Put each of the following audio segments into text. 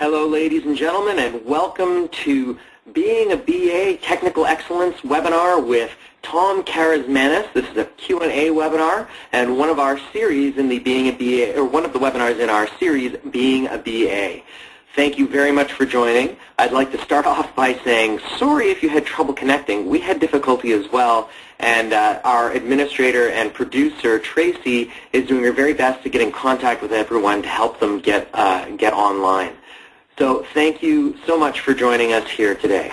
Hello, ladies and gentlemen, and welcome to Being a BA Technical Excellence webinar with Tom Karasmanis. This is a Q&A webinar and one of our series in the Being a BA, or one of the webinars in our series, Being a BA. Thank you very much for joining. I'd like to start off by saying sorry if you had trouble connecting. We had difficulty as well, and uh, our administrator and producer, Tracy, is doing her very best to get in contact with everyone to help them get, uh, get online. So thank you so much for joining us here today.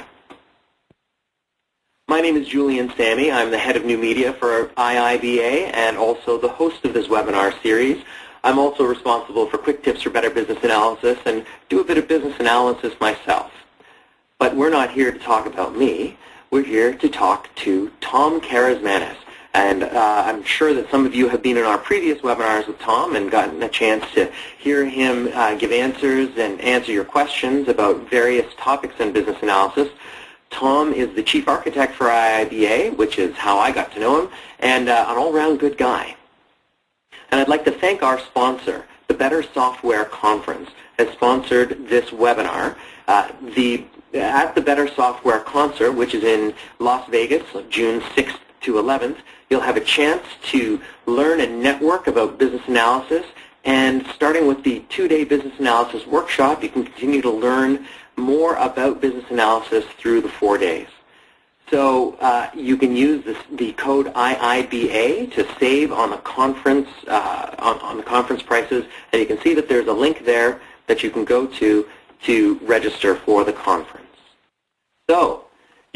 My name is Julian Sammy. I'm the head of new media for IIBA and also the host of this webinar series. I'm also responsible for quick tips for better business analysis and do a bit of business analysis myself. But we're not here to talk about me. We're here to talk to Tom Karasmanis. And uh, I'm sure that some of you have been in our previous webinars with Tom and gotten a chance to hear him uh, give answers and answer your questions about various topics in business analysis. Tom is the chief architect for IIBA, which is how I got to know him, and uh, an all-round good guy. And I'd like to thank our sponsor, the Better Software Conference, has sponsored this webinar. Uh, the, at the Better Software Conference, which is in Las Vegas, June 6th to 11th, You'll have a chance to learn and network about business analysis. And starting with the two-day business analysis workshop, you can continue to learn more about business analysis through the four days. So uh, you can use this, the code IIBA to save on the conference uh, on, on the conference prices, and you can see that there's a link there that you can go to to register for the conference. So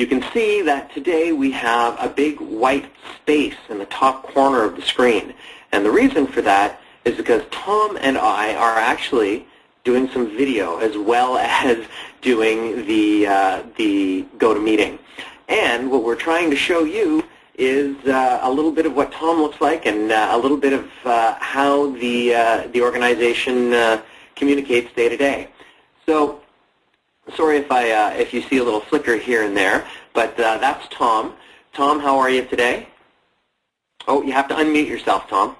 you can see that today we have a big white space in the top corner of the screen. And the reason for that is because Tom and I are actually doing some video as well as doing the, uh, the GoToMeeting. And what we're trying to show you is uh, a little bit of what Tom looks like and uh, a little bit of uh, how the, uh, the organization uh, communicates day to day. So Sorry if I uh, if you see a little flicker here and there, but uh, that's Tom. Tom, how are you today? Oh, you have to unmute yourself, Tom.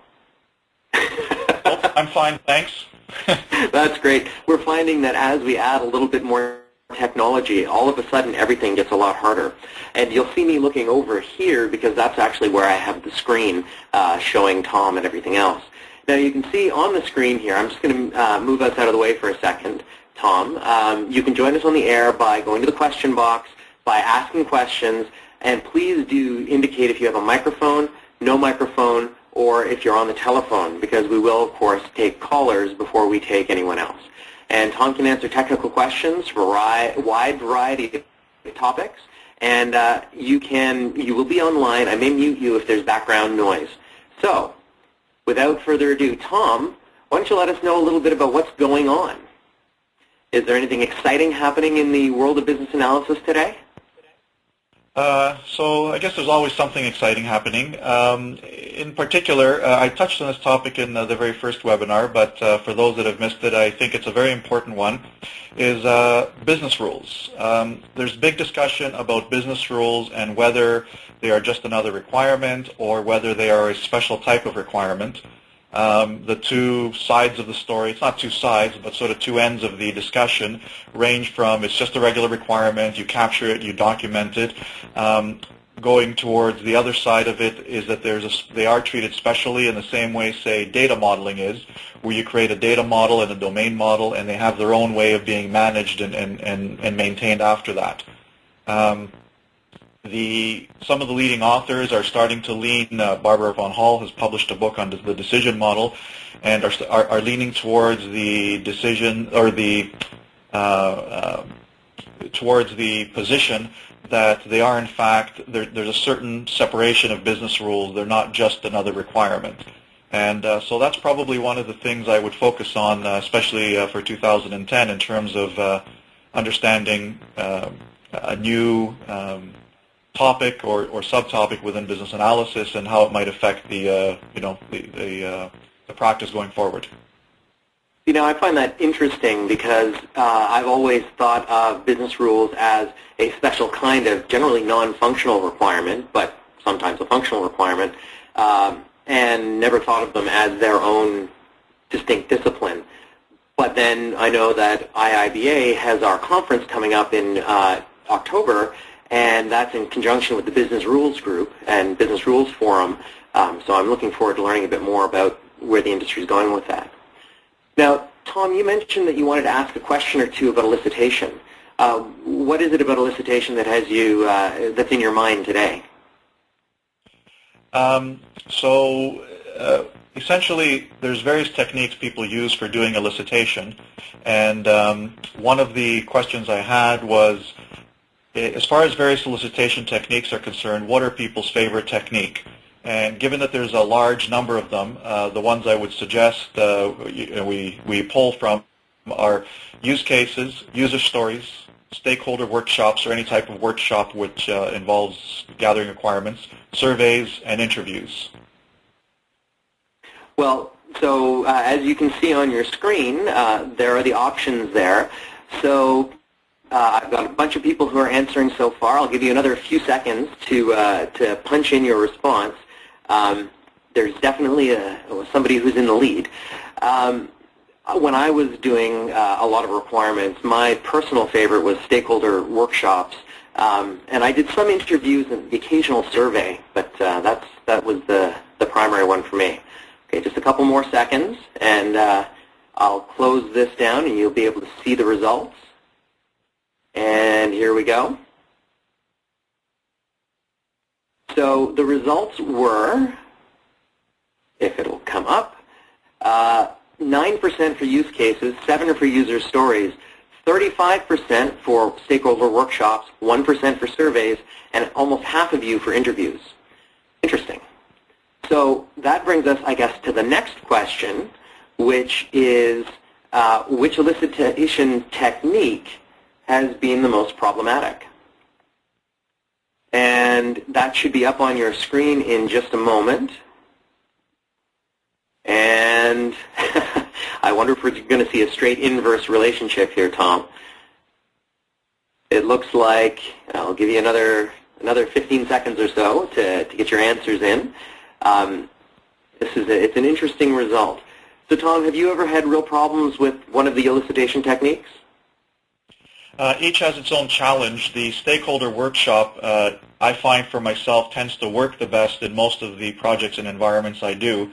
oh, I'm fine, thanks. that's great. We're finding that as we add a little bit more technology, all of a sudden everything gets a lot harder. And you'll see me looking over here because that's actually where I have the screen uh, showing Tom and everything else. Now you can see on the screen here, I'm just going to uh, move us out of the way for a second. Tom. Um, you can join us on the air by going to the question box, by asking questions, and please do indicate if you have a microphone, no microphone, or if you're on the telephone, because we will, of course, take callers before we take anyone else. And Tom can answer technical questions for a wide variety of topics, and uh, you can you will be online. I may mute you if there's background noise. So, without further ado, Tom, why don't you let us know a little bit about what's going on? Is there anything exciting happening in the world of business analysis today? Uh, so I guess there's always something exciting happening. Um, in particular, uh, I touched on this topic in uh, the very first webinar, but uh, for those that have missed it, I think it's a very important one, is uh, business rules. Um, there's big discussion about business rules and whether they are just another requirement or whether they are a special type of requirement. Um, the two sides of the story, it's not two sides, but sort of two ends of the discussion range from it's just a regular requirement, you capture it, you document it, um, going towards the other side of it is that there's a, they are treated specially in the same way, say, data modeling is, where you create a data model and a domain model, and they have their own way of being managed and, and, and, and maintained after that. Um, the, some of the leading authors are starting to lean. Uh, Barbara von Halle has published a book on the decision model, and are, are, are leaning towards the decision or the uh, uh, towards the position that they are in fact there, there's a certain separation of business rules. They're not just another requirement. And uh, so that's probably one of the things I would focus on, uh, especially uh, for 2010, in terms of understanding a new um, topic or, or subtopic within business analysis and how it might affect the uh, you know the the, uh, the, practice going forward. You know, I find that interesting because uh, I've always thought of business rules as a special kind of generally non-functional requirement, but sometimes a functional requirement, um, and never thought of them as their own distinct discipline. but then I know that IIBA has our conference coming up in uh, October, and that's in conjunction with the Business Rules Group and Business Rules Forum. Um, so I'm looking forward to learning a bit more about where the industry is going with that. Now, Tom, you mentioned that you wanted to ask a question or two about elicitation. Uh, what is it about elicitation that has you uh, that's in your mind today? Um, so uh, essentially, there's various techniques people use for doing elicitation, and um, one of the questions I had was, as far as various elicitation techniques are concerned, what are people's favorite technique? And given that there's a large number of them, uh, the ones I would suggest uh, we, we pull from are use cases, user stories, stakeholder workshops or any type of workshop which uh, involves gathering requirements, surveys, and interviews. Well, so uh, as you can see on your screen, uh, there are the options there. So uh, I've got a bunch of people who are answering so far. I'll give you another few seconds to, uh, to punch in your response. Um, there's definitely a, somebody who's in the lead. Um, when I was doing uh, a lot of requirements, my personal favorite was stakeholder workshops. Um, and I did some interviews and the occasional survey, but uh, that's, that was the, the primary one for me. Okay, just a couple more seconds, and uh, I'll close this down, and you'll be able to see the results. And here we go. So the results were, if it'll come up, 9% uh, for use cases, 7 for user stories, 35% for stakeholder workshops, 1% for surveys, and almost half of you for interviews. Interesting. So that brings us, I guess, to the next question, which is uh, which elicitation technique has been the most problematic? And that should be up on your screen in just a moment. And I wonder if we're going to see a straight inverse relationship here, Tom. It looks like I'll give you another another 15 seconds or so to, to get your answers in. Um, this is a, it's an interesting result. So, Tom, have you ever had real problems with one of the elicitation techniques? Uh, each has its own challenge. The stakeholder workshop, uh, I find for myself, tends to work the best in most of the projects and environments I do,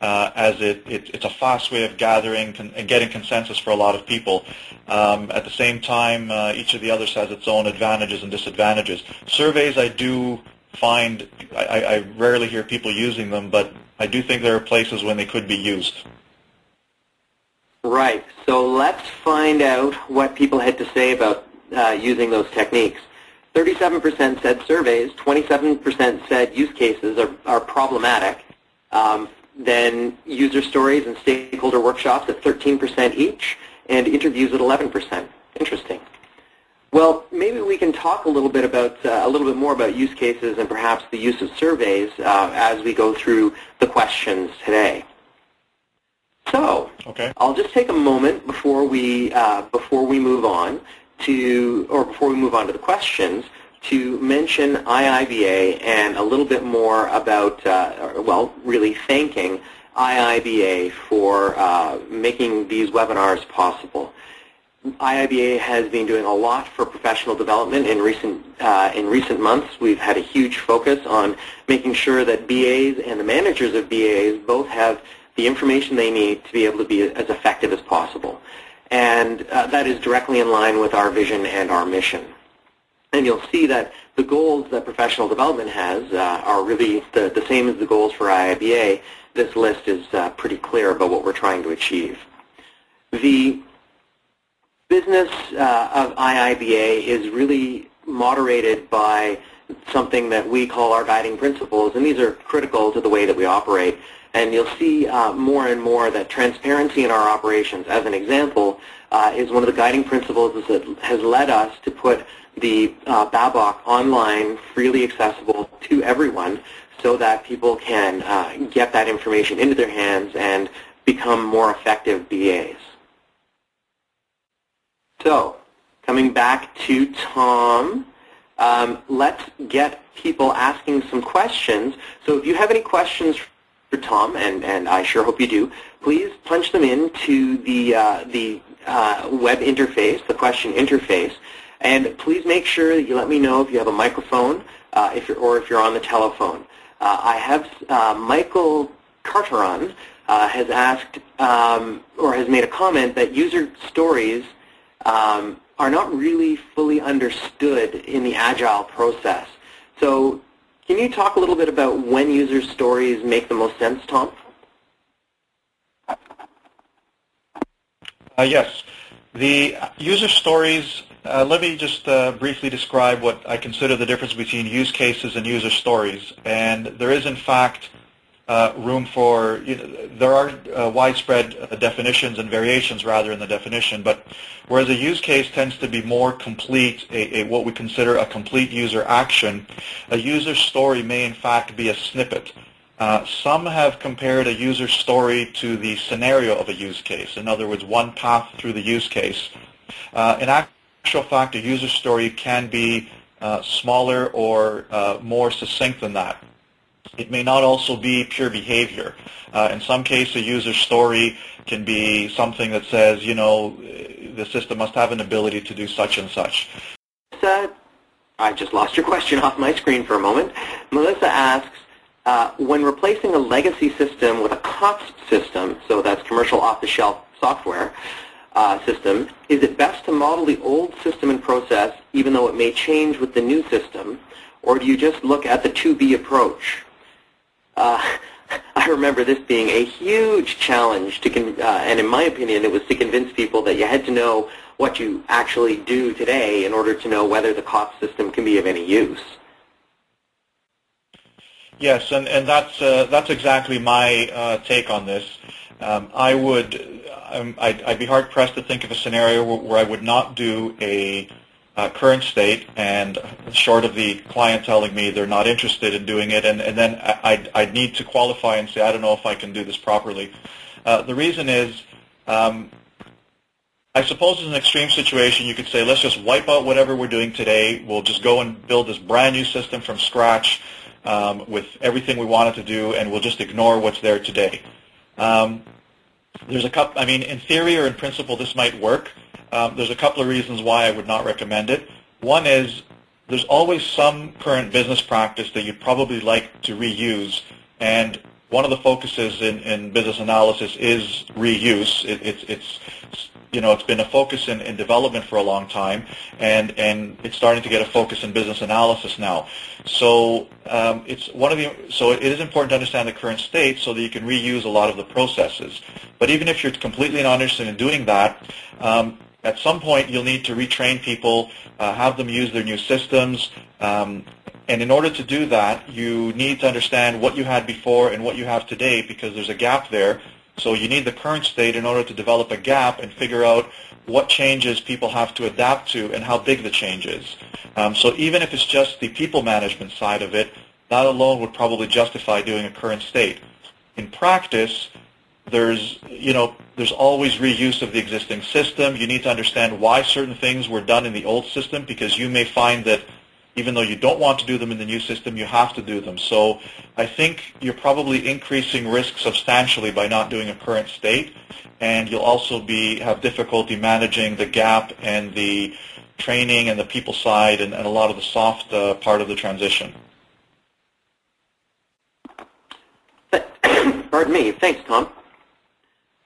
uh, as it, it, it's a fast way of gathering and getting consensus for a lot of people. Um, at the same time, uh, each of the others has its own advantages and disadvantages. Surveys, I do find, I, I rarely hear people using them, but I do think there are places when they could be used. Right. So let's find out what people had to say about uh, using those techniques. 37% said surveys, 27% said use cases are, are problematic. Um, then user stories and stakeholder workshops at 13% each, and interviews at 11%. Interesting. Well, maybe we can talk a little bit about uh, a little bit more about use cases and perhaps the use of surveys uh, as we go through the questions today. So okay. I'll just take a moment before we uh, before we move on to or before we move on to the questions to mention IIBA and a little bit more about uh, well, really thanking IIBA for uh, making these webinars possible. IIBA has been doing a lot for professional development in recent uh, in recent months. We've had a huge focus on making sure that BAs and the managers of BAs both have the information they need to be able to be as effective as possible. And uh, that is directly in line with our vision and our mission. And you'll see that the goals that professional development has uh, are really the, the same as the goals for IIBA. This list is uh, pretty clear about what we're trying to achieve. The business uh, of IIBA is really moderated by something that we call our guiding principles, and these are critical to the way that we operate. And you'll see uh, more and more that transparency in our operations, as an example, uh, is one of the guiding principles that has led us to put the uh, BABOK online, freely accessible to everyone, so that people can uh, get that information into their hands and become more effective BAs. So, coming back to Tom, um, let's get people asking some questions. So if you have any questions for Tom, and, and I sure hope you do, please punch them into the, uh, the uh, web interface, the question interface, and please make sure that you let me know if you have a microphone uh, if you're, or if you're on the telephone. Uh, I have uh, Michael Carteron uh, has asked um, or has made a comment that user stories um, are not really fully understood in the agile process. So can you talk a little bit about when user stories make the most sense, Tom? Uh, yes. The user stories, uh, let me just uh, briefly describe what I consider the difference between use cases and user stories. And there is, in fact, uh, room for, you know, there are uh, widespread uh, definitions and variations rather in the definition, but whereas a use case tends to be more complete, a, a, what we consider a complete user action, a user story may in fact be a snippet. Uh, some have compared a user story to the scenario of a use case, in other words, one path through the use case. Uh, in actual fact, a user story can be uh, smaller or more succinct than that. It may not also be pure behavior. Uh, in some cases, a user story can be something that says, you know, the system must have an ability to do such and such. Melissa, I just lost your question off my screen for a moment. Melissa asks, uh, when replacing a legacy system with a COTS system, so that's commercial off-the-shelf software uh, system, is it best to model the old system and process even though it may change with the new system, or do you just look at the to-be approach? Uh, I remember this being a huge challenge to, con- uh, and in my opinion, it was to convince people that you had to know what you actually do today in order to know whether the COTS system can be of any use. Yes, and, and that's uh, that's exactly my uh, take on this. Um, I would, um, I'd, I'd, be hard pressed to think of a scenario where, where I would not do a uh, current state and short of the client telling me they're not interested in doing it and, and then I'd, I'd need to qualify and say I don't know if I can do this properly. Uh, the reason is um, I suppose in an extreme situation you could say let's just wipe out whatever we're doing today. We'll just go and build this brand new system from scratch um, with everything we wanted to do and we'll just ignore what's there today. Um, there's a couple, I mean in theory or in principle this might work. Um, there's a couple of reasons why I would not recommend it. One is there's always some current business practice that you'd probably like to reuse, and one of the focuses in, in business analysis is reuse. It, it's, it's, you know, it's been a focus in, in development for a long time, and, and it's starting to get a focus in business analysis now. So um, it's one of the so it is important to understand the current state so that you can reuse a lot of the processes. But even if you're completely not interested in doing that, um, at some point you'll need to retrain people, uh, have them use their new systems, um, and in order to do that, you need to understand what you had before and what you have today because there's a gap there. So you need the current state in order to develop a gap and figure out what changes people have to adapt to and how big the change is. Um, so even if it's just the people management side of it, that alone would probably justify doing a current state. In practice, there's, you know, there's always reuse of the existing system. You need to understand why certain things were done in the old system because you may find that even though you don't want to do them in the new system, you have to do them. So I think you're probably increasing risk substantially by not doing a current state, and you'll also be have difficulty managing the gap and the training and the people side and, and a lot of the soft uh, part of the transition. Pardon me. Thanks, Tom.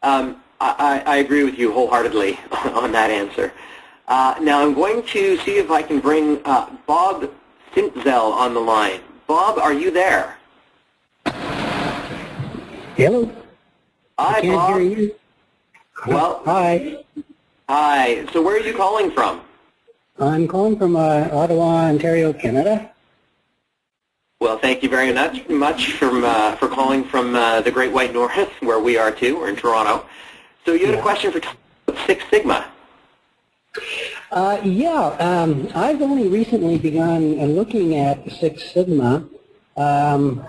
Um, I, I, agree with you wholeheartedly on that answer. Uh, now I'm going to see if I can bring uh, Bob Sintzel on the line. Bob, are you there? Hello. Hi, I can't Bob. hear you. Well, hi. Hi. So where are you calling from? I'm calling from uh, Ottawa, Ontario, Canada. Well, thank you very much, much from, uh, for calling from uh, the Great White North, where we are too. We're in Toronto. So you had yeah. a question for Six Sigma. Uh, yeah, um, I've only recently begun looking at Six Sigma um,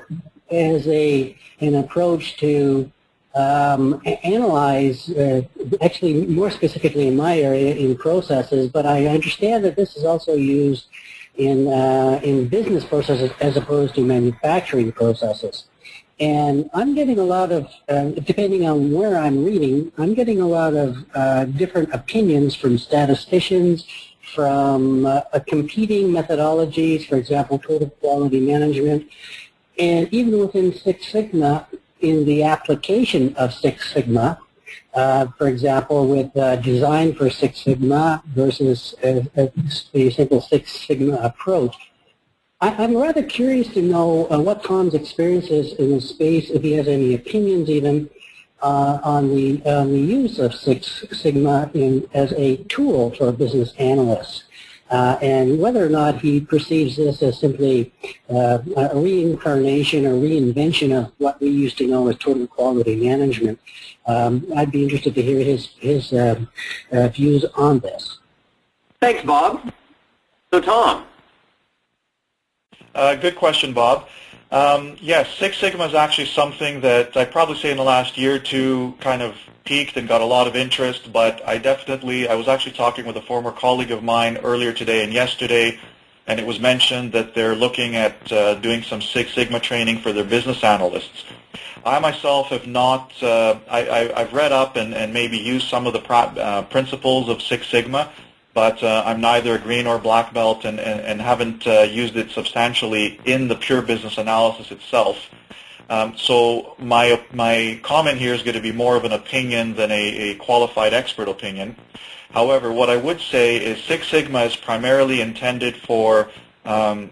as a an approach to um, analyze, uh, actually more specifically in my area, in processes, but I understand that this is also used in, uh, in business processes as opposed to manufacturing processes. And I'm getting a lot of, uh, depending on where I'm reading, I'm getting a lot of uh, different opinions from statisticians, from uh, competing methodologies, for example, total quality management, and even within Six Sigma, in the application of Six Sigma, uh, for example, with uh, design for Six Sigma versus a, a simple Six Sigma approach. I, am rather curious to know uh, what Tom's experience is in the space, if he has any opinions even uh, on the the use of Six Sigma in, as a tool for business analysts. Uh, and whether or not he perceives this as simply uh, a reincarnation or reinvention of what we used to know as total quality management. Um, I'd be interested to hear his, his uh, uh views on this. Thanks, Bob. So, Tom. Uh, good question, Bob. Um, yes, Six Sigma is actually something that I'd probably say in the last year or two kind of peaked and got a lot of interest, but I definitely, I was actually talking with a former colleague of mine earlier today and yesterday, and it was mentioned that they're looking at uh, doing some Six Sigma training for their business analysts. I myself have not, uh, I, have read up and, and, maybe used some of the uh, principles of Six Sigma, but uh, I'm neither a green or black belt and, and, and haven't uh, used it substantially in the pure business analysis itself. Um, so my, my comment here is going to be more of an opinion than a, a qualified expert opinion. However, what I would say is Six Sigma is primarily intended for um,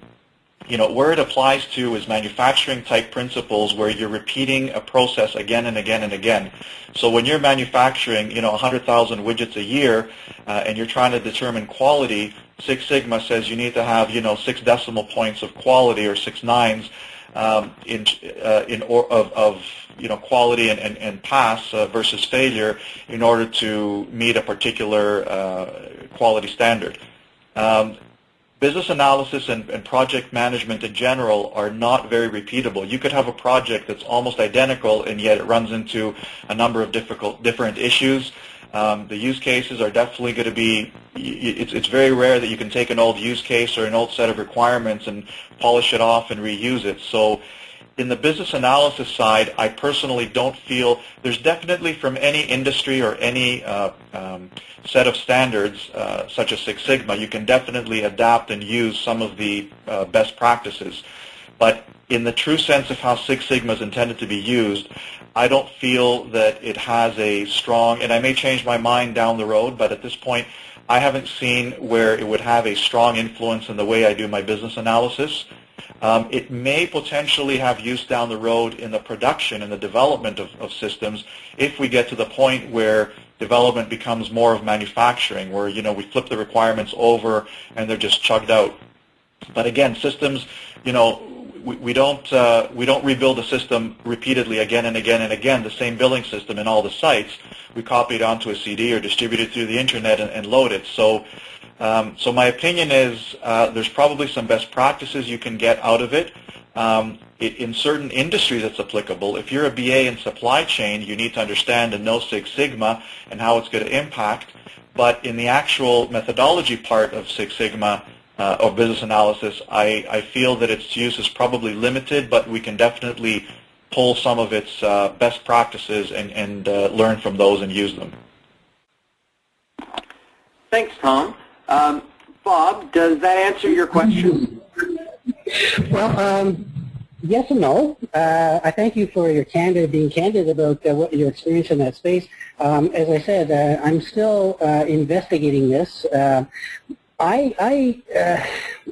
you know, where it applies to is manufacturing type principles where you're repeating a process again and again and again. So when you're manufacturing, you know, 100,000 widgets a year uh, and you're trying to determine quality, Six Sigma says you need to have, you know, six decimal points of quality or six nines um, in, uh, in or, of, of, you know, quality and, and, and pass uh, versus failure in order to meet a particular uh, quality standard. Um, business analysis and, and, project management in general are not very repeatable. You could have a project that's almost identical and yet it runs into a number of difficult, different issues. Um, the use cases are definitely going to be, it's, it's very rare that you can take an old use case or an old set of requirements and polish it off and reuse it. So in the business analysis side, I personally don't feel there's definitely from any industry or any uh, um, set of standards, uh, such as Six Sigma, you can definitely adapt and use some of the uh, best practices. But in the true sense of how Six Sigma is intended to be used, I don't feel that it has a strong, and I may change my mind down the road, but at this point, I haven't seen where it would have a strong influence in the way I do my business analysis. Um, it may potentially have use down the road in the production and the development of, of, systems if we get to the point where development becomes more of manufacturing, where you know we flip the requirements over and they're just chugged out. But again, systems, you know, we, we don't uh, we don't rebuild a system repeatedly again and again and again. The same billing system in all the sites, we copy it onto a CD or distribute it through the internet and, and load it. So um, so my opinion is uh, there's probably some best practices you can get out of it. Um, it, in certain industries it's applicable. If you're a BA in supply chain, you need to understand and know Six Sigma and how it's going to impact. But in the actual methodology part of Six Sigma uh, or business analysis, I, I feel that its use is probably limited, but we can definitely pull some of its uh, best practices and, and uh, learn from those and use them. Thanks, Tom. Um, Bob, does that answer your question? Well, um, yes and no. Uh, I thank you for your candid, being candid about uh, what your experience in that space. Um, as I said, uh, I'm still uh, investigating this. Uh, I I uh,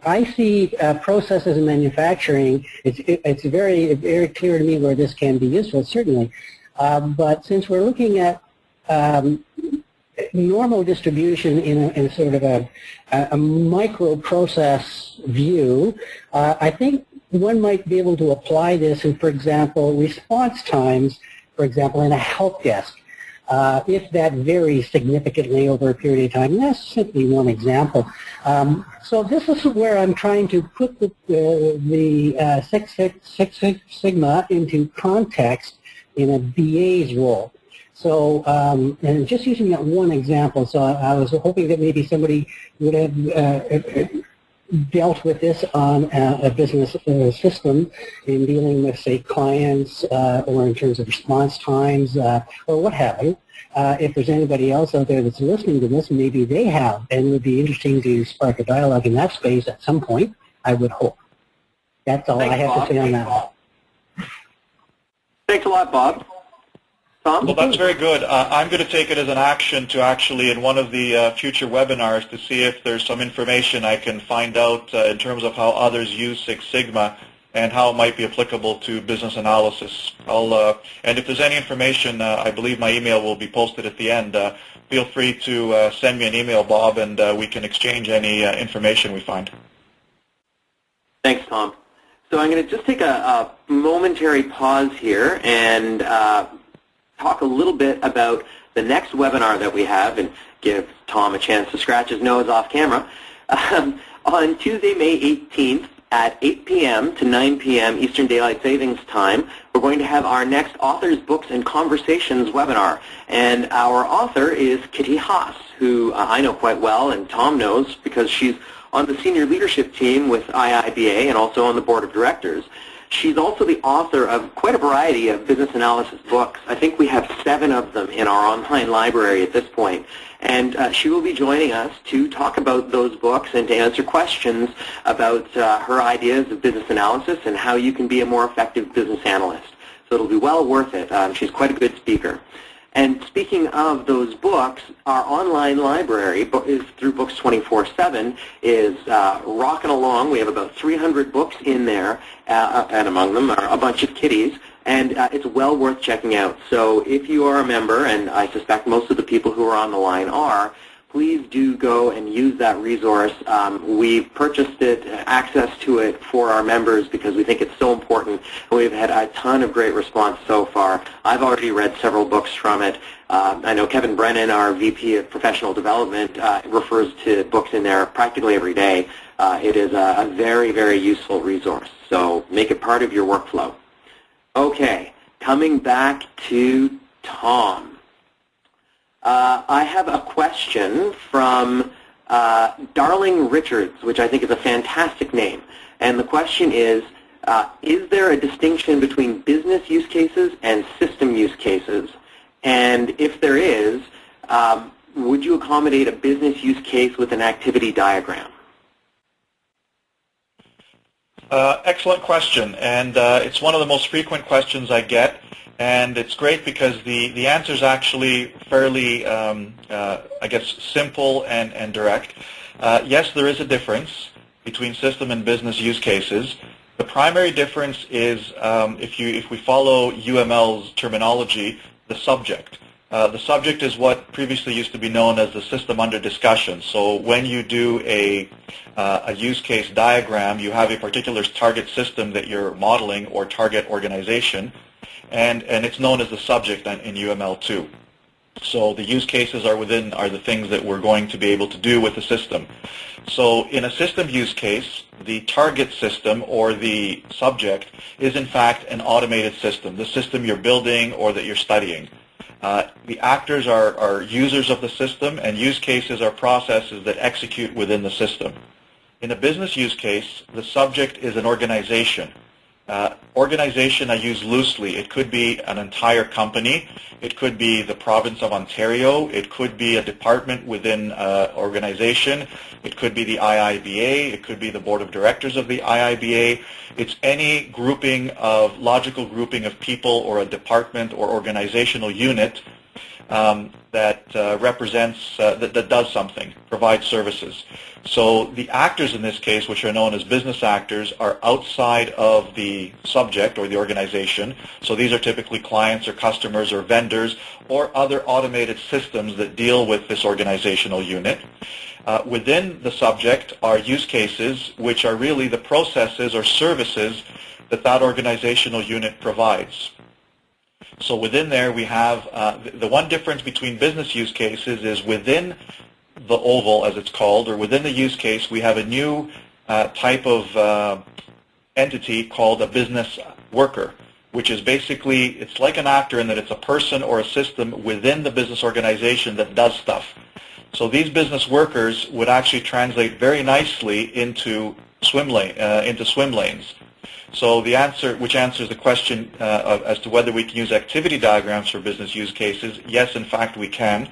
I see processes in manufacturing. It's it, it's very very clear to me where this can be useful, certainly. but since we're looking at um, normal distribution in, in sort of a, a microprocess view, uh, I think one might be able to apply this in, for example, response times, for example, in a help desk. Uh, if that varies significantly over a period of time. And that's simply one example. Um, so this is where I'm trying to put the, uh, the uh, Six, Six, Six Sigma into context in a BA's role. So, um, and just using that one example, so I, I, was hoping that maybe somebody would have uh, dealt with this on a, a business uh, system in dealing with, say, clients uh, or in terms of response times uh, or what have you. Uh, if there's anybody else out there that's listening to this, maybe they have, and it would be interesting to spark a dialogue in that space at some point, I would hope. That's all Thanks, I have Bob. to say on that. Thanks a lot, Bob. Tom? Well, that's very good. Uh, I'm going to take it as an action to actually, in one of the uh, future webinars, to see if there's some information I can find out uh, in terms of how others use Six Sigma and how it might be applicable to business analysis. I'll, uh, and if there's any information, uh, I believe my email will be posted at the end. Uh, feel free to uh, send me an email, Bob, and uh, we can exchange any uh, information we find. Thanks, Tom. So I'm going to just take a, a momentary pause here and uh, talk a little bit about the next webinar that we have and give Tom a chance to scratch his nose off camera. Um, on Tuesday, May 18th at 8 p.m. to 9 p.m. Eastern Daylight Savings Time, we're going to have our next Authors, Books, and Conversations webinar. And our author is Kitty Haas, who uh, I know quite well and Tom knows because she's on the senior leadership team with IIBA and also on the board of directors. She's also the author of quite a variety of business analysis books. I think we have seven of them in our online library at this point. And uh, she will be joining us to talk about those books and to answer questions about uh, her ideas of business analysis and how you can be a more effective business analyst. So it'll be well worth it. Um, she's quite a good speaker. And speaking of those books, our online library is through Books 24/7 is uh, rocking along. We have about 300 books in there, uh, and among them are a bunch of kitties. And uh, it's well worth checking out. So if you are a member, and I suspect most of the people who are on the line are, please do go and use that resource. Um, we've purchased it, access to it for our members because we think it's so important. And we've had a ton of great response so far. I've already read several books from it. Uh, I know Kevin Brennan, our VP of Professional Development, uh, refers to books in there practically every day. Uh, it is a, a very, very useful resource. So make it part of your workflow. Okay, coming back to Tom. Uh, I have a question from uh, Darling Richards, which I think is a fantastic name. And the question is, uh, is there a distinction between business use cases and system use cases? And if there is, um, would you accommodate a business use case with an activity diagram? Uh, excellent question, and uh, it's one of the most frequent questions I get, and it's great because the, the answer is actually fairly, um, uh, I guess, simple and, and direct. Uh, yes, there is a difference between system and business use cases. The primary difference is um, if, you, if we follow UML's terminology, the subject. Uh, the subject is what previously used to be known as the system under discussion. So when you do a, uh, a use case diagram, you have a particular target system that you're modeling or target organization, and, and it's known as the subject in UML2. So the use cases are within are the things that we're going to be able to do with the system. So in a system use case, the target system or the subject is in fact an automated system, the system you're building or that you're studying. Uh, the actors are, are users of the system, and use cases are processes that execute within the system. In a business use case, the subject is an organization. Uh, organization I use loosely. It could be an entire company. It could be the province of Ontario. It could be a department within an organization. It could be the IIBA. It could be the board of directors of the IIBA. It's any grouping of, logical grouping of people or a department or organizational unit um, that uh, represents, uh, that, that does something, provides services. So the actors in this case, which are known as business actors, are outside of the subject or the organization. So these are typically clients or customers or vendors or other automated systems that deal with this organizational unit. Uh, within the subject are use cases, which are really the processes or services that that organizational unit provides. So within there, we have uh, the one difference between business use cases is within the oval, as it's called, or within the use case, we have a new uh, type of uh, entity called a business worker, which is basically, it's like an actor in that it's a person or a system within the business organization that does stuff. So these business workers would actually translate very nicely into swim lane uh, into swim lanes. So the answer, which answers the question uh, as to whether we can use activity diagrams for business use cases, yes, in fact, we can.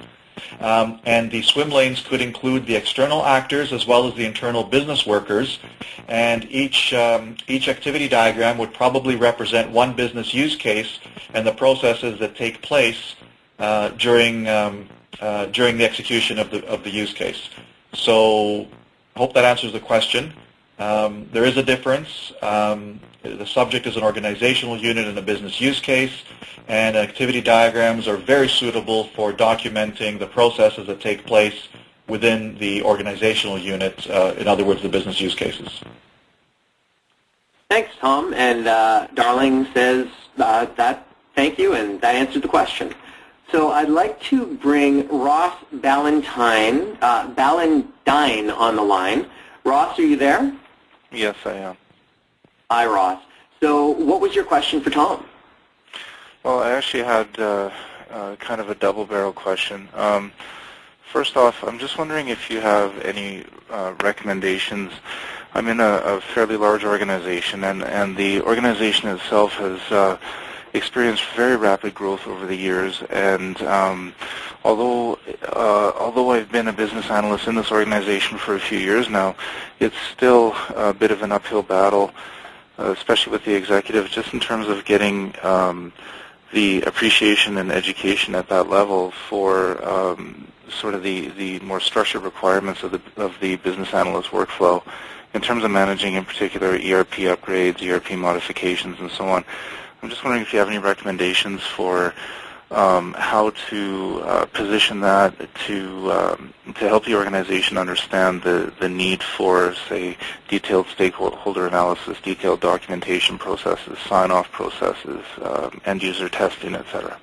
Um, and the swim lanes could include the external actors as well as the internal business workers. And each, um, each activity diagram would probably represent one business use case and the processes that take place uh, during, um, uh, during the execution of the, of the use case. So I hope that answers the question. Um, there is a difference. Um, the subject is an organizational unit in a business use case, and activity diagrams are very suitable for documenting the processes that take place within the organizational unit, uh, in other words, the business use cases. Thanks, Tom. And uh, Darling says uh, that thank you, and that answered the question. So I'd like to bring Ross Ballantyne, uh, Ballantyne on the line. Ross, are you there? Yes, I am. Hi, Ross. So what was your question for Tom? Well, I actually had uh, uh, kind of a double-barrel question. Um, first off, I'm just wondering if you have any uh, recommendations. I'm in a, a, fairly large organization, and, and the organization itself has uh, experienced very rapid growth over the years. And um, although uh, although I've been a business analyst in this organization for a few years now, it's still a bit of an uphill battle, especially with the executives, just in terms of getting um, the appreciation and education at that level for um, sort of the, the more structured requirements of the of the business analyst workflow in terms of managing in particular ERP upgrades, ERP modifications, and so on. I'm just wondering if you have any recommendations for um, how to uh, position that to um, to help the organization understand the, the need for, say, detailed stakeholder analysis, detailed documentation processes, sign-off processes, um, end-user testing, etc.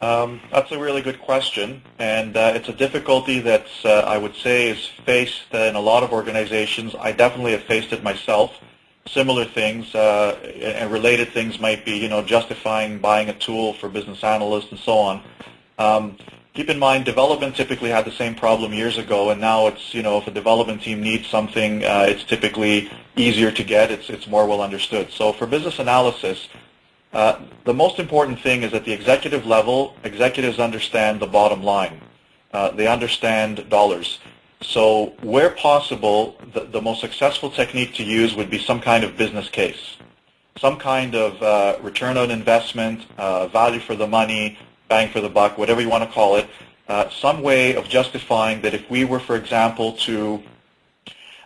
Um, that's a really good question, and uh, it's a difficulty that uh, I would say is faced in a lot of organizations. I definitely have faced it myself similar things uh, and related things might be, you know, justifying buying a tool for business analysts and so on. Um, keep in mind, development typically had the same problem years ago, and now it's, you know, if a development team needs something, uh, it's typically easier to get. It's, it's more well understood. So for business analysis, uh, the most important thing is at the executive level, executives understand the bottom line. Uh, they understand dollars. So where possible, the, the, most successful technique to use would be some kind of business case, some kind of uh, return on investment, uh, value for the money, bang for the buck, whatever you want to call it, uh, some way of justifying that if we were, for example, to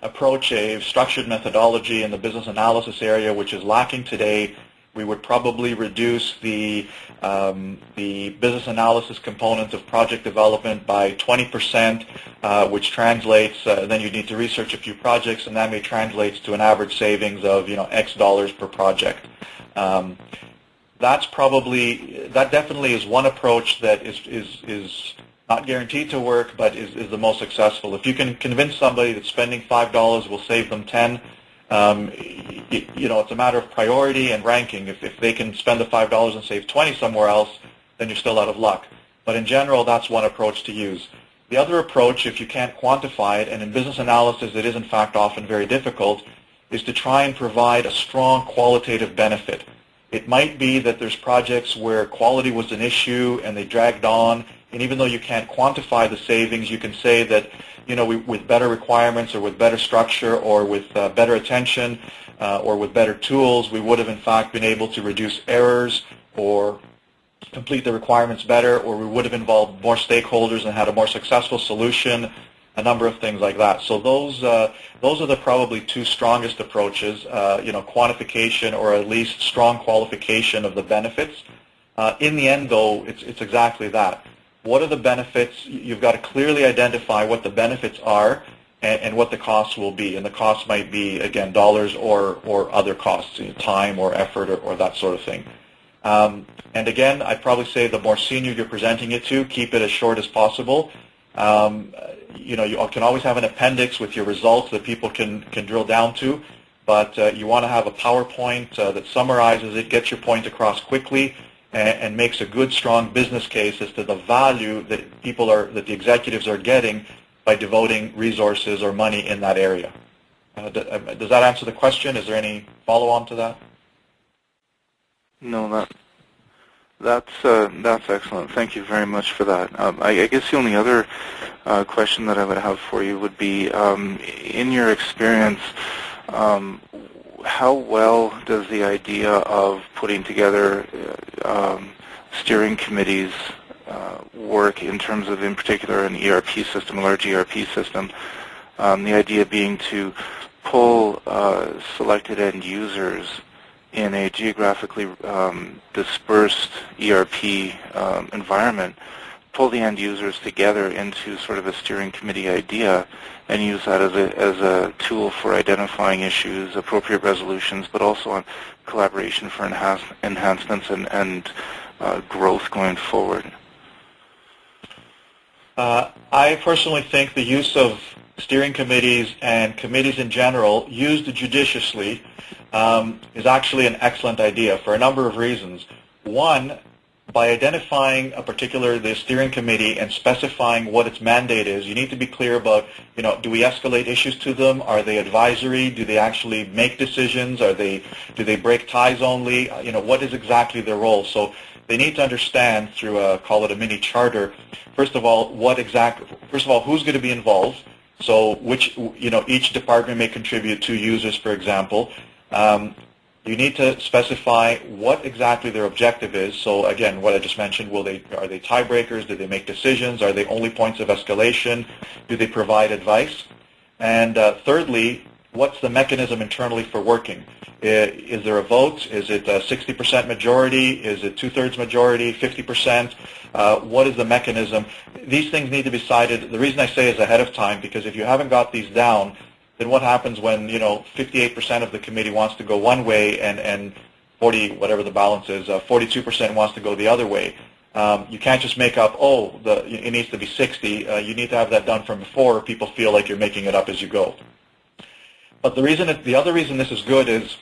approach a structured methodology in the business analysis area, which is lacking today, we would probably reduce the, um, the business analysis component of project development by 20%, uh, which translates, uh, then you need to research a few projects, and that may translate to an average savings of you know X dollars per project. Um, that's probably, that definitely is one approach that is, is, is not guaranteed to work, but is, is the most successful. If you can convince somebody that spending $5 will save them 10 um, you, you know, it's a matter of priority and ranking. If, if they can spend the $5 and save 20 somewhere else, then you're still out of luck. But in general, that's one approach to use. The other approach, if you can't quantify it, and in business analysis it is in fact often very difficult, is to try and provide a strong qualitative benefit. It might be that there's projects where quality was an issue and they dragged on, and even though you can't quantify the savings, you can say that you know, we, with better requirements or with better structure or with uh, better attention uh, or with better tools, we would have in fact been able to reduce errors or complete the requirements better or we would have involved more stakeholders and had a more successful solution, a number of things like that. So those, uh, those are the probably two strongest approaches, uh, you know, quantification or at least strong qualification of the benefits. Uh, in the end, though, it's, it's exactly that what are the benefits? You've got to clearly identify what the benefits are and, and what the costs will be. And the costs might be, again, dollars or, or other costs, you know, time or effort or, or, that sort of thing. Um, and again, I'd probably say the more senior you're presenting it to, keep it as short as possible. Um, you know, you can always have an appendix with your results that people can, can drill down to, but uh, you want to have a PowerPoint uh, that summarizes it, gets your point across quickly, and, and makes a good, strong business case as to the value that people are, that the executives are getting by devoting resources or money in that area. Uh, does that answer the question? Is there any follow-on to that? No, that that's uh, that's excellent. Thank you very much for that. Um, I, I, guess the only other uh, question that I would have for you would be, um, in your experience, um, how well does the idea of putting together uh, um, steering committees uh, work in terms of, in particular, an ERP system, a large ERP system? Um, the idea being to pull uh, selected end users in a geographically um, dispersed ERP um, environment, pull the end users together into sort of a steering committee idea and use that as a, as a tool for identifying issues, appropriate resolutions, but also on collaboration for enhance, enhancements and, and uh, growth going forward? Uh, I personally think the use of steering committees and committees in general used judiciously um, is actually an excellent idea for a number of reasons. One, by identifying a particular the steering committee and specifying what its mandate is, you need to be clear about, you know, do we escalate issues to them? Are they advisory? Do they actually make decisions? Are they do they break ties only? You know, what is exactly their role? So they need to understand through a call it a mini charter. First of all, what exactly? First of all, who's going to be involved? So which you know each department may contribute two users, for example. Um, you need to specify what exactly their objective is. So again, what I just mentioned, will they, are they tiebreakers? Do they make decisions? Are they only points of escalation? Do they provide advice? And uh, thirdly, what's the mechanism internally for working? Is there a vote? Is it a 60% majority? Is it two-thirds majority, 50%? Uh, what is the mechanism? These things need to be cited. The reason I say is ahead of time because if you haven't got these down, then what happens when you know 58% of the committee wants to go one way and and 40 whatever the balance is, uh, 42% wants to go the other way? Um, you can't just make up oh the it needs to be 60. Uh, you need to have that done from before. People feel like you're making it up as you go. But the reason the other reason this is good is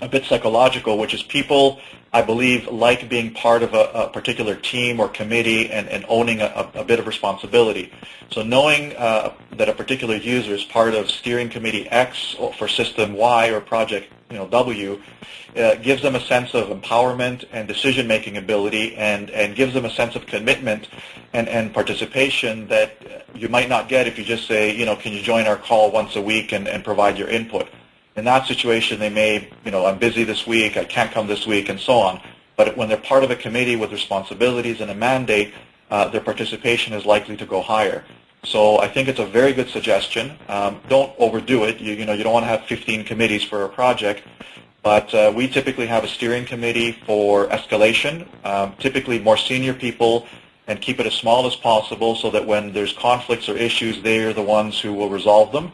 a bit psychological, which is people, I believe, like being part of a, a particular team or committee and, and owning a, a, bit of responsibility. So knowing uh, that a particular user is part of steering committee X for system Y or project you know, W uh, gives them a sense of empowerment and decision-making ability and, and gives them a sense of commitment and, and participation that you might not get if you just say, you know, can you join our call once a week and, and provide your input in that situation, they may, you know, I'm busy this week, I can't come this week, and so on. But when they're part of a committee with responsibilities and a mandate, uh, their participation is likely to go higher. So I think it's a very good suggestion. Um, don't overdo it. You, you know, you don't want to have 15 committees for a project. But uh, we typically have a steering committee for escalation, um, typically more senior people, and keep it as small as possible so that when there's conflicts or issues, they're the ones who will resolve them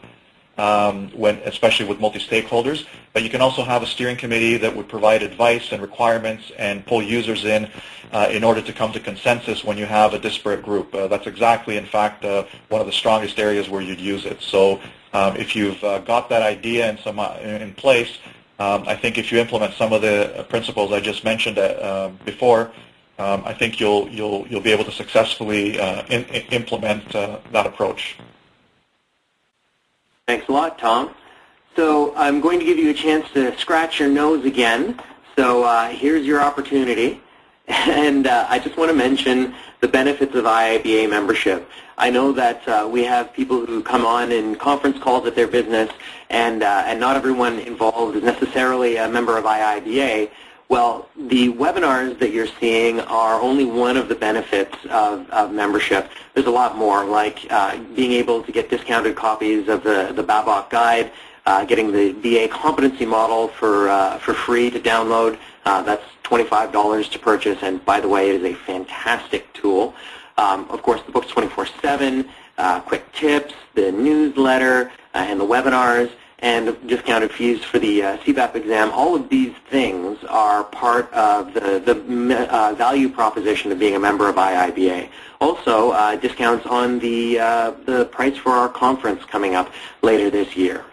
um, when, especially with multi-stakeholders. But you can also have a steering committee that would provide advice and requirements and pull users in uh, in order to come to consensus when you have a disparate group. Uh, that's exactly, in fact, uh, one of the strongest areas where you'd use it. So um, if you've uh, got that idea in, some, uh, in place, um, I think if you implement some of the principles I just mentioned uh, before, um, I think you'll, you'll, you'll be able to successfully in, implement that approach. Thanks a lot, Tom. So I'm going to give you a chance to scratch your nose again. So uh, here's your opportunity. And uh, I just want to mention the benefits of IIBA membership. I know that uh, we have people who come on in conference calls at their business, and, uh, and not everyone involved is necessarily a member of IIBA. Well, the webinars that you're seeing are only one of the benefits of, of membership. There's a lot more, like uh, being able to get discounted copies of the, the Babok guide, uh, getting the BA competency model for, uh, for free to download. Uh, that's $25 to purchase, and by the way, it is a fantastic tool. Um, of course, the book's 24-7, uh, quick tips, the newsletter, uh, and the webinars and discounted fees for the uh, CBAP exam. All of these things are part of the, the uh, value proposition of being a member of IIBA. Also, uh, discounts on the, uh, the price for our conference coming up later this year.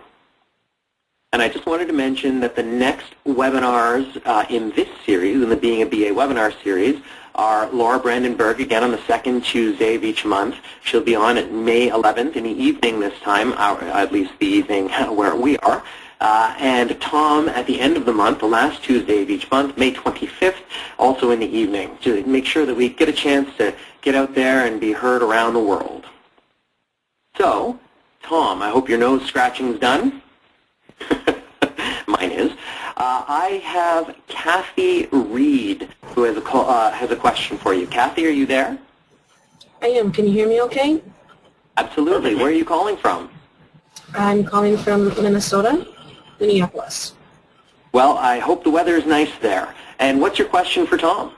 And I just wanted to mention that the next webinars uh, in this series, in the Being a BA webinar series, are Laura Brandenburg again on the second Tuesday of each month. She'll be on at May 11th in the evening this time, or at least the evening where we are. Uh, and Tom at the end of the month, the last Tuesday of each month, May 25th, also in the evening, to make sure that we get a chance to get out there and be heard around the world. So, Tom, I hope your nose scratching is done. Uh, I have Kathy Reed who has a, call, uh, has a question for you. Kathy, are you there? I am. Can you hear me okay? Absolutely. Where are you calling from? I'm calling from Minnesota, Minneapolis. Well, I hope the weather is nice there. And what's your question for Tom?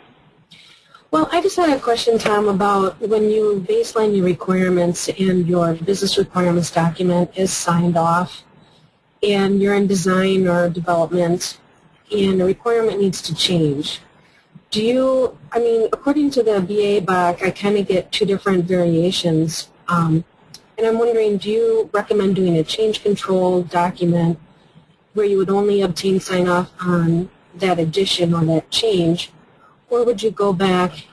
Well, I just had a question, Tom, about when you baseline your requirements and your business requirements document is signed off and you're in design or development and a requirement needs to change, do you, I mean, according to the BA BOK, I kind of get two different variations. Um, and I'm wondering, do you recommend doing a change control document where you would only obtain sign-off on that addition or that change, or would you go back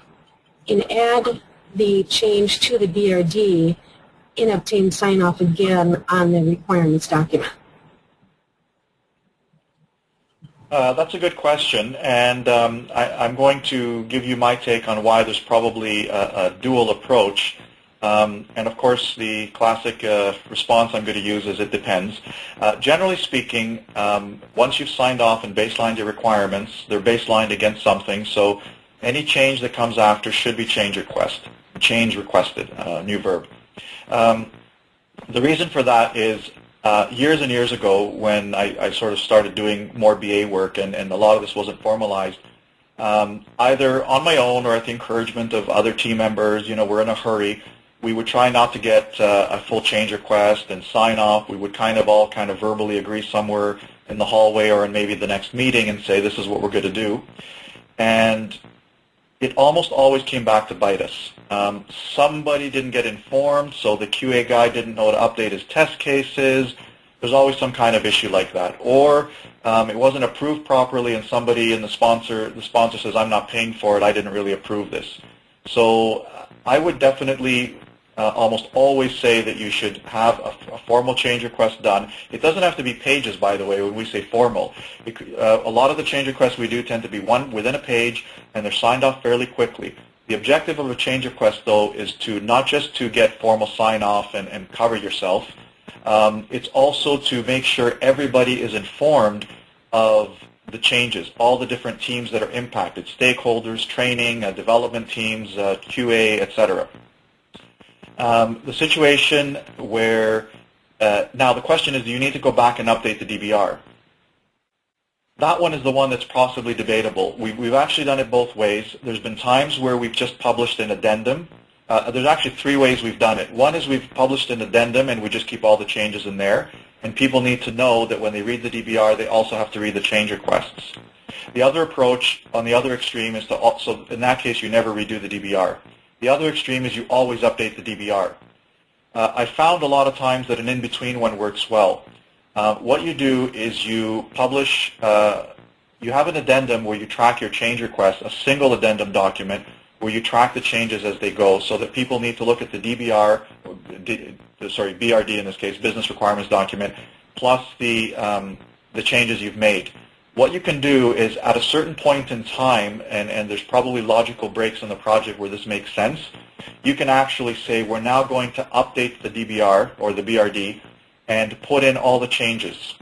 and add the change to the BRD and obtain sign-off again on the requirements document? Uh, that's a good question, and um, I, am going to give you my take on why there's probably a, a dual approach. Um, and of course, the classic uh, response I'm going to use is it depends. Uh, generally speaking, um, once you've signed off and baselined your requirements, they're baselined against something, so any change that comes after should be change request, change requested, uh, new verb. Um, the reason for that is uh, years and years ago, when I, I, sort of started doing more BA work, and, and a lot of this wasn't formalized, um, either on my own or at the encouragement of other team members, you know, we're in a hurry. We would try not to get uh, a full change request and sign off. We would kind of all kind of verbally agree somewhere in the hallway or in maybe the next meeting and say, this is what we're going to do. And it almost always came back to bite us. Um, somebody didn't get informed, so the QA guy didn't know to update his test cases. There's always some kind of issue like that. Or um, it wasn't approved properly, and somebody in the sponsor, the sponsor says, "I'm not paying for it. I didn't really approve this." So I would definitely uh, almost always say that you should have a, a, formal change request done. It doesn't have to be pages, by the way, when we say formal. It, uh, a lot of the change requests we do tend to be one within a page, and they're signed off fairly quickly. The objective of a change request, though, is to not just to get formal sign-off and, and cover yourself. Um, it's also to make sure everybody is informed of the changes, all the different teams that are impacted, stakeholders, training, uh, development teams, uh, QA, etc. Um, the situation where, uh, now the question is, do you need to go back and update the DBR? That one is the one that's possibly debatable. We, we've actually done it both ways. There's been times where we've just published an addendum. Uh, there's actually three ways we've done it. One is we've published an addendum and we just keep all the changes in there. And people need to know that when they read the DBR, they also have to read the change requests. The other approach on the other extreme is to also, in that case, you never redo the DBR. The other extreme is you always update the DBR. Uh, I found a lot of times that an in-between one works well. Uh, what you do is you publish, uh, you have an addendum where you track your change requests, a single addendum document where you track the changes as they go so that people need to look at the DBR, D, sorry, BRD in this case, business requirements document, plus the, um, the changes you've made. What you can do is at a certain point in time, and, and there's probably logical breaks in the project where this makes sense, you can actually say we're now going to update the DBR or the BRD and put in all the changes.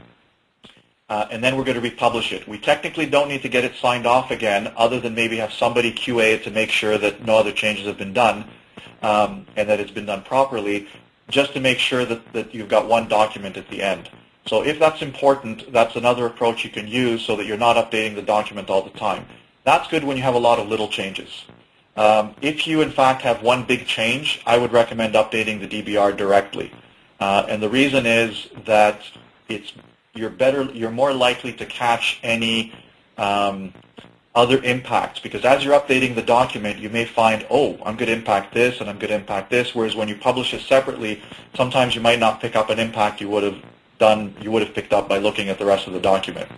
Uh, and then we're going to republish it. We technically don't need to get it signed off again other than maybe have somebody QA it to make sure that no other changes have been done um, and that it's been done properly just to make sure that, that you've got one document at the end. So if that's important, that's another approach you can use so that you're not updating the document all the time. That's good when you have a lot of little changes. Um, if you, in fact, have one big change, I would recommend updating the DBR directly. Uh, and the reason is that it's you're better, you're more likely to catch any um, other impacts because as you're updating the document, you may find, oh, I'm going to impact this and I'm going to impact this. Whereas when you publish it separately, sometimes you might not pick up an impact you would have done, you would have picked up by looking at the rest of the document.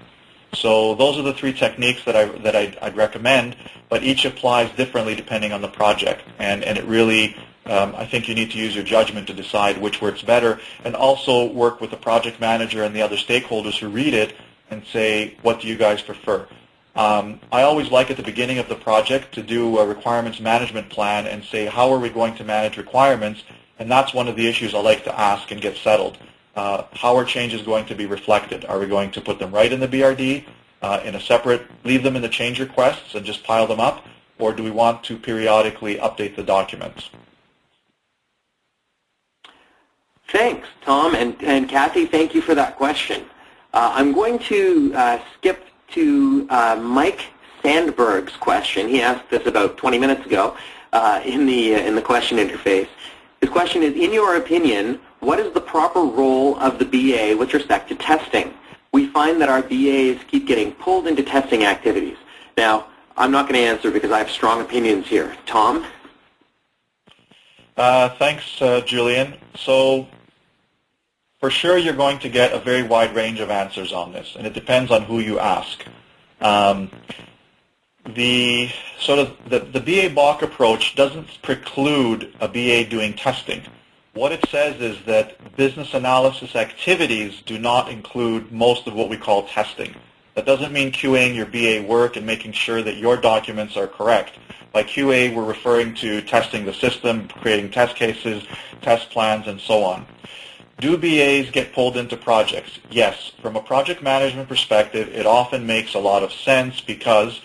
So those are the three techniques that I that I'd, I'd recommend, but each applies differently depending on the project, and and it really um, I think you need to use your judgment to decide which works better, and also work with the project manager and the other stakeholders who read it and say, what do you guys prefer? Um, I always like at the beginning of the project to do a requirements management plan and say, how are we going to manage requirements? And that's one of the issues I like to ask and get settled. Uh, how are changes going to be reflected? Are we going to put them right in the BRD, uh, in a separate, leave them in the change requests and just pile them up? Or do we want to periodically update the documents? Thanks, Tom. And, and Kathy, thank you for that question. Uh, I'm going to uh, skip to uh, Mike Sandberg's question. He asked this about 20 minutes ago uh, in, the, uh, in the question interface. His question is, in your opinion, what is the proper role of the BA with respect to testing? We find that our BAs keep getting pulled into testing activities. Now, I'm not going to answer because I have strong opinions here. Tom? Uh, thanks, Julian. So for sure you're going to get a very wide range of answers on this, and it depends on who you ask. Um, the sort of the, the BA BOK approach doesn't preclude a BA doing testing. What it says is that business analysis activities do not include most of what we call testing. That doesn't mean QAing your BA work and making sure that your documents are correct. By QA, we're referring to testing the system, creating test cases, test plans, and so on. Do BAs get pulled into projects? Yes. From a project management perspective, it often makes a lot of sense because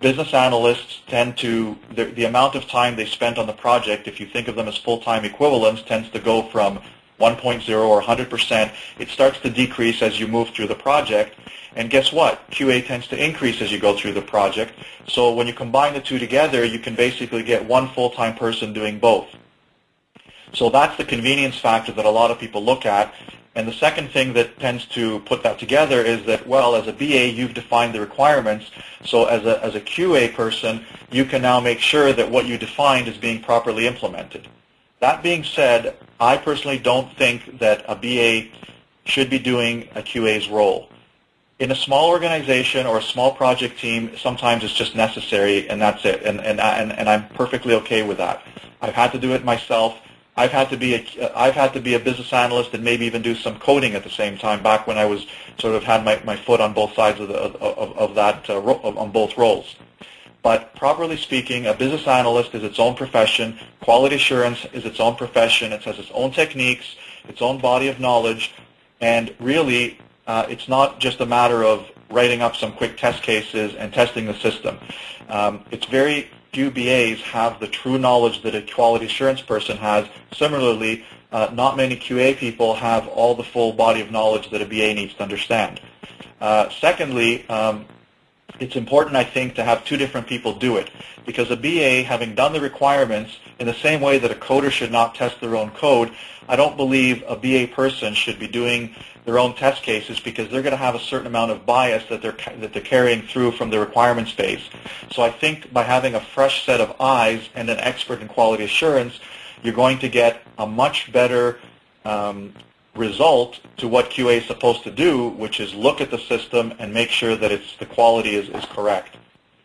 business analysts tend to, the, the amount of time they spent on the project, if you think of them as full-time equivalents, tends to go from 1.0 or 100%. It starts to decrease as you move through the project. And guess what? QA tends to increase as you go through the project. So when you combine the two together, you can basically get one full-time person doing both. So that's the convenience factor that a lot of people look at. And the second thing that tends to put that together is that, well, as a BA, you've defined the requirements. So as a, as a QA person, you can now make sure that what you defined is being properly implemented. That being said, I personally don't think that a BA should be doing a QA's role. In a small organization or a small project team, sometimes it's just necessary and that's it. And, and, and, and I'm perfectly okay with that. I've had to do it myself. I've had to be a I've had to be a business analyst and maybe even do some coding at the same time. Back when I was sort of had my, my foot on both sides of the of, of that uh, ro- on both roles. But properly speaking, a business analyst is its own profession. Quality assurance is its own profession. It has its own techniques, its own body of knowledge, and really, uh, it's not just a matter of writing up some quick test cases and testing the system. Um, it's very few BAs have the true knowledge that a quality assurance person has. Similarly, uh, not many QA people have all the full body of knowledge that a BA needs to understand. Uh, secondly, um, it's important, I think, to have two different people do it because a BA, having done the requirements in the same way that a coder should not test their own code, I don't believe a BA person should be doing their own test cases because they're going to have a certain amount of bias that they're that they're carrying through from the requirements phase. So I think by having a fresh set of eyes and an expert in quality assurance, you're going to get a much better um, result to what QA is supposed to do, which is look at the system and make sure that it's the quality is, is correct.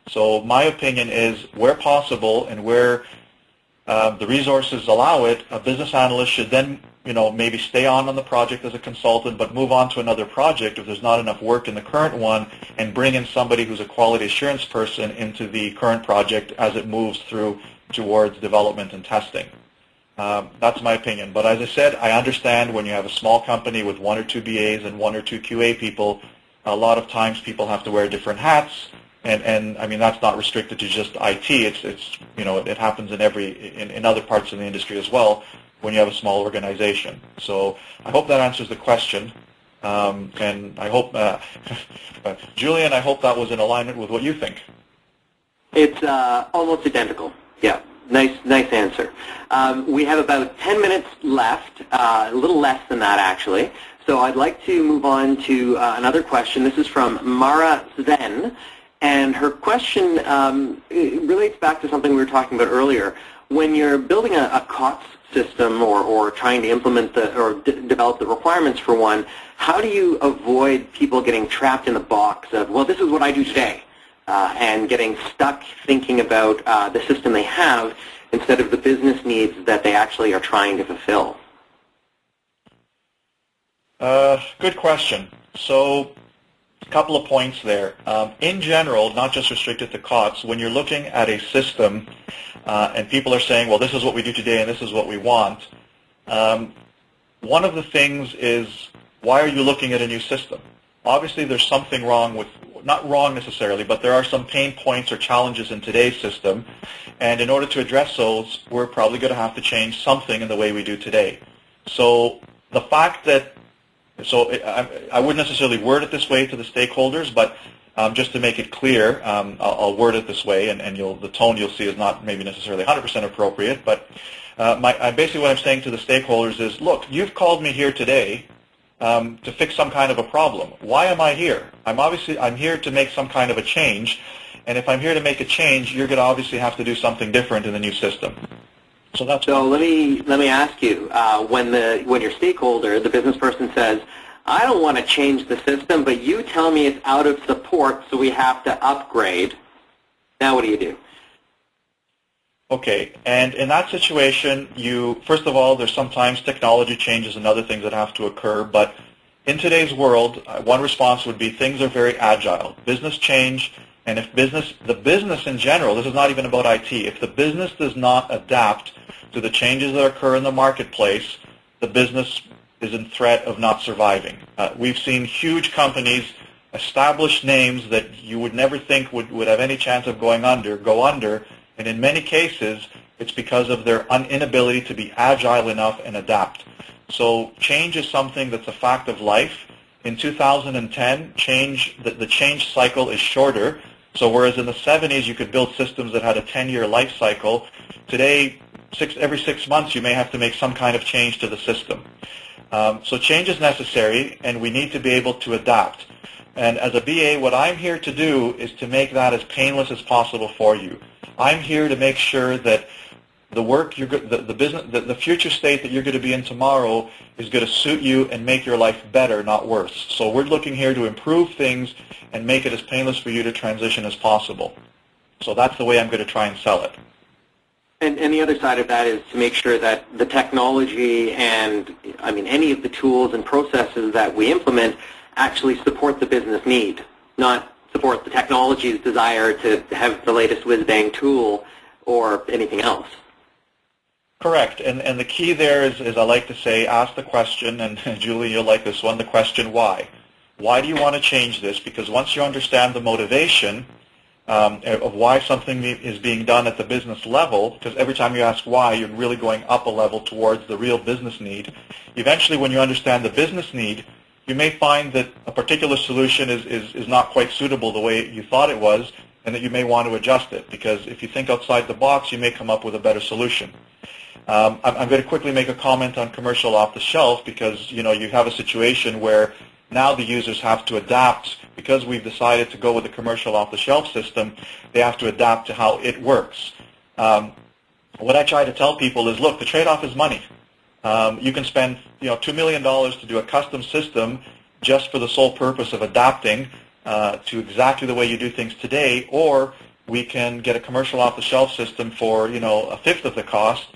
So my opinion is where possible and where uh, the resources allow it, a business analyst should then you know, maybe stay on on the project as a consultant, but move on to another project if there's not enough work in the current one, and bring in somebody who's a quality assurance person into the current project as it moves through towards development and testing. Um, that's my opinion. But as I said, I understand when you have a small company with one or two BAs and one or two QA people, a lot of times people have to wear different hats. And, and I mean that's not restricted to just IT. It's it's you know it happens in every in, in other parts of the industry as well when you have a small organization. So I hope that answers the question. Um, and I hope, uh, Julian, I hope that was in alignment with what you think. It's uh, almost identical. Yeah, nice, nice answer. Um, we have about 10 minutes left, uh, a little less than that actually. So I'd like to move on to uh, another question. This is from Mara Sven, and her question um, relates back to something we were talking about earlier. When you're building a, a COTS system or, or trying to implement the or develop the requirements for one, how do you avoid people getting trapped in the box of, well, this is what I do today, uh, and getting stuck thinking about uh, the system they have instead of the business needs that they actually are trying to fulfill? Uh, good question. So couple of points there. Um, in general, not just restricted to COTS, when you're looking at a system uh, and people are saying, well, this is what we do today and this is what we want, um, one of the things is why are you looking at a new system? Obviously, there's something wrong with, not wrong necessarily, but there are some pain points or challenges in today's system. And in order to address those, we're probably going to have to change something in the way we do today. So the fact that, so I, I wouldn't necessarily word it this way to the stakeholders, but um, just to make it clear, um, I'll, I'll, word it this way, and, and the tone you'll see is not maybe necessarily 100% appropriate, but uh, my, basically what I'm saying to the stakeholders is, look, you've called me here today um, to fix some kind of a problem. Why am I here? I'm obviously I'm here to make some kind of a change, and if I'm here to make a change, you're going to obviously have to do something different in the new system. So that's. So let me let me ask you: uh, when the when your stakeholder, the business person, says, "I don't want to change the system, but you tell me it's out of support, so we have to upgrade," now what do you do? Okay, and in that situation, you first of all, there's sometimes technology changes and other things that have to occur, but in today's world, uh, one response would be things are very agile. Business change, and if business, the business in general, this is not even about IT, if the business does not adapt to the changes that occur in the marketplace, the business is in threat of not surviving. Uh, we've seen huge companies, established names that you would never think would, would have any chance of going under, go under and in many cases, it's because of their inability to be agile enough and adapt. So change is something that's a fact of life. In 2010, change the, the change cycle is shorter. So whereas in the 70s you could build systems that had a 10-year life cycle, today six, every six months you may have to make some kind of change to the system. Um, so change is necessary, and we need to be able to adapt. And as a BA, what I'm here to do is to make that as painless as possible for you. I'm here to make sure that the work you're the, the business the, the future state that you're going to be in tomorrow is going to suit you and make your life better, not worse. So we're looking here to improve things and make it as painless for you to transition as possible. So that's the way I'm going to try and sell it. And, and the other side of that is to make sure that the technology and, I mean, any of the tools and processes that we implement actually support the business need, not support the technology's desire to have the latest whiz-bang tool or anything else. Correct. And, and the key there is, is I like to say, ask the question, and Julie, you'll like this one, the question why. Why do you want to change this? Because once you understand the motivation um, of why something is being done at the business level, because every time you ask why, you're really going up a level towards the real business need. Eventually, when you understand the business need, you may find that a particular solution is, is, is not quite suitable the way you thought it was, and that you may want to adjust it, because if you think outside the box, you may come up with a better solution. Um, I'm, I'm, going to quickly make a comment on commercial off-the-shelf, because you know you have a situation where now the users have to adapt, because we've decided to go with the commercial off-the-shelf system, they have to adapt to how it works. Um, what I try to tell people is, look, the trade-off is money. Um, you can spend you know $2 million to do a custom system just for the sole purpose of adapting uh, to exactly the way you do things today, or we can get a commercial off-the-shelf system for you know a fifth of the cost.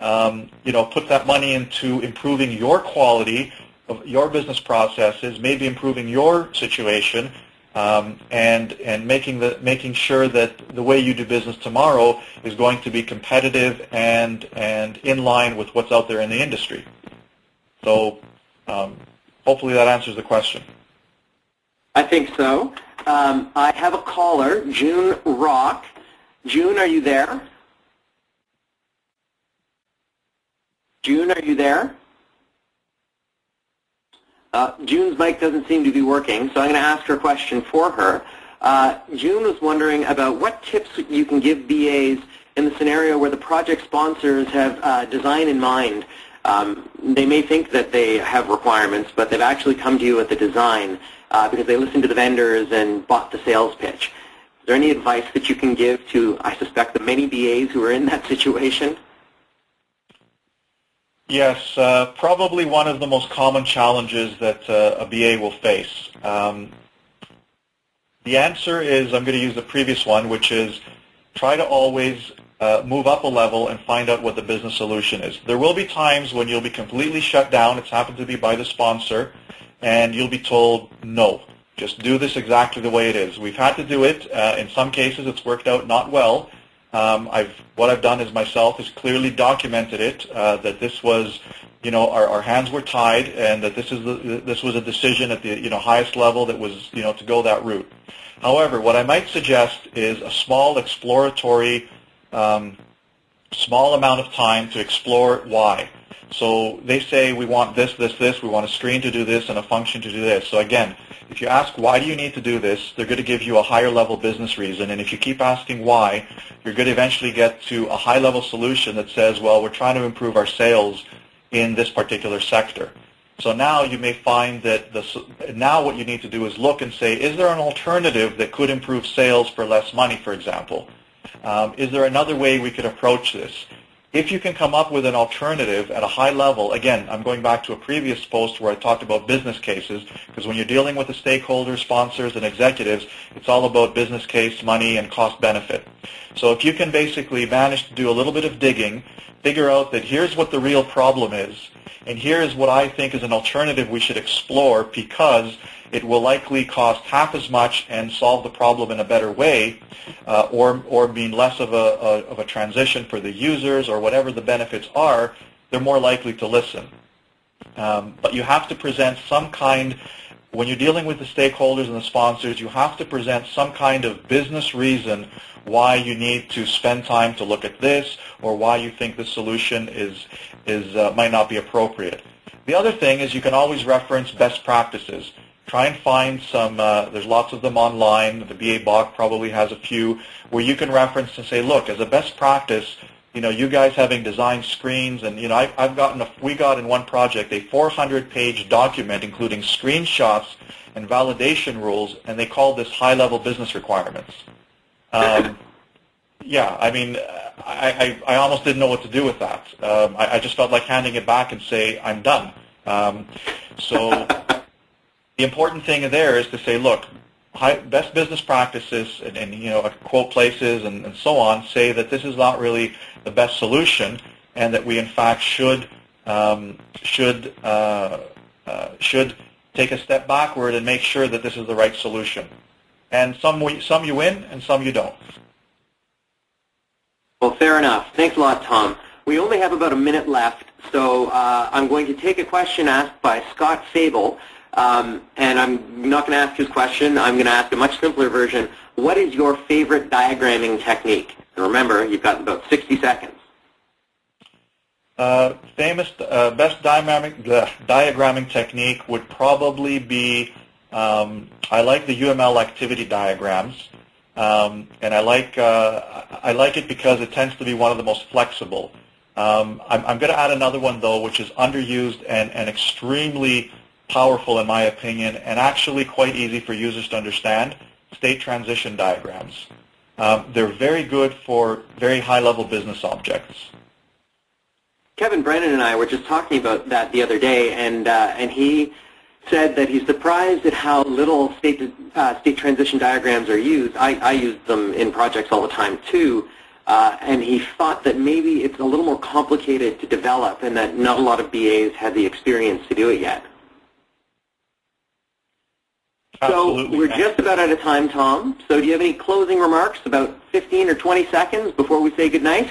Um, you know, put that money into improving your quality of your business processes, maybe improving your situation, um, and and making the making sure that the way you do business tomorrow is going to be competitive and and in line with what's out there in the industry. So um, hopefully that answers the question. I think so. Um, I have a caller, June Rock. June, are you there? June, are you there? Uh, June's mic doesn't seem to be working, so I'm going to ask her a question for her. Uh, June was wondering about what tips you can give BAs in the scenario where the project sponsors have uh, design in mind. Um, they may think that they have requirements, but they've actually come to you with the design uh, because they listened to the vendors and bought the sales pitch. Is there any advice that you can give to, I suspect, the many BAs who are in that situation? Yes, uh, probably one of the most common challenges that uh, a BA will face. Um, the answer is, I'm going to use the previous one, which is try to always uh, move up a level and find out what the business solution is. There will be times when you'll be completely shut down. It's happened to be by the sponsor, and you'll be told, no, just do this exactly the way it is. We've had to do it. Uh, in some cases, it's worked out not well, um, I've, what I've done is myself is clearly documented it uh, that this was, you know, our, our hands were tied, and that this is the, this was a decision at the you know highest level that was you know to go that route. However, what I might suggest is a small exploratory, um, small amount of time to explore why. So they say we want this, this, this, we want a screen to do this and a function to do this. So again, if you ask why do you need to do this, they're going to give you a higher level business reason. And if you keep asking why, you're going to eventually get to a high level solution that says, well, we're trying to improve our sales in this particular sector. So now you may find that the, now what you need to do is look and say, is there an alternative that could improve sales for less money, for example? Um, is there another way we could approach this? If you can come up with an alternative at a high level, again, I'm going back to a previous post where I talked about business cases, because when you're dealing with the stakeholders, sponsors, and executives, it's all about business case, money, and cost benefit. So if you can basically manage to do a little bit of digging, figure out that here's what the real problem is, and here is what I think is an alternative we should explore because it will likely cost half as much and solve the problem in a better way, uh, or or mean less of a, a, of a transition for the users or whatever the benefits are. They're more likely to listen. Um, but you have to present some kind. When you're dealing with the stakeholders and the sponsors, you have to present some kind of business reason why you need to spend time to look at this or why you think the solution is, is, uh, might not be appropriate. The other thing is you can always reference best practices try and find some, uh, there's lots of them online, the BA BOK probably has a few, where you can reference and say, look, as a best practice, you know, you guys having designed screens, and, you know, I, I've gotten, a, we got in one project a 400-page document including screenshots and validation rules, and they called this high-level business requirements. Um, yeah, I mean, I, I, I almost didn't know what to do with that. Um, I, I just felt like handing it back and say, I'm done. Um, so the important thing there is to say, look, high, best business practices and, and you know quote places and, and, so on say that this is not really the best solution, and that we in fact should um, should uh, uh, should take a step backward and make sure that this is the right solution. And some we, some you win and some you don't. Well, fair enough. Thanks a lot, Tom. We only have about a minute left, so uh, I'm going to take a question asked by Scott Fable. Um, and I'm not going to ask his question. I'm going to ask a much simpler version. What is your favorite diagramming technique? And remember, you've got about 60 seconds. Uh, famous uh, best diagramming, diagramming technique would probably be um, I like the UML activity diagrams, um, and I like uh, I like it because it tends to be one of the most flexible. Um, I'm, I'm going to add another one though, which is underused and, and extremely powerful in my opinion and actually quite easy for users to understand, state transition diagrams. Um, they're very good for very high-level business objects. Kevin Brennan and I were just talking about that the other day, and uh, and he said that he's surprised at how little state uh, state transition diagrams are used. I, I use them in projects all the time too, uh, and he thought that maybe it's a little more complicated to develop, and that not a lot of BAs had the experience to do it yet. Absolutely. So we're just about out of time, Tom. So do you have any closing remarks, about 15 or 20 seconds before we say goodnight?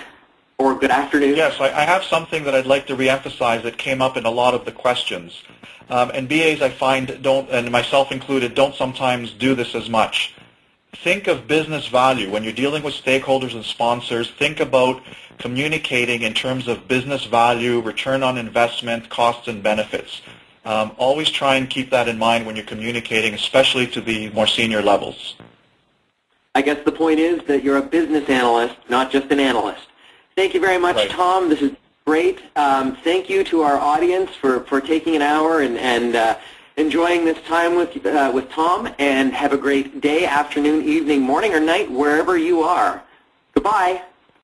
Or good afternoon? Yes, I, I have something that I'd like to reemphasize that came up in a lot of the questions. Um, and BAs, I find, don't, and myself included, don't sometimes do this as much. Think of business value. When you're dealing with stakeholders and sponsors, think about communicating in terms of business value, return on investment, costs and benefits. Um, always try and keep that in mind when you're communicating, especially to the more senior levels. I guess the point is that you're a business analyst, not just an analyst. Thank you very much, right. Tom. This is great. Um, thank you to our audience for, for taking an hour and, and uh, enjoying this time with, uh, with Tom, and have a great day, afternoon, evening, morning, or night, wherever you are. Goodbye.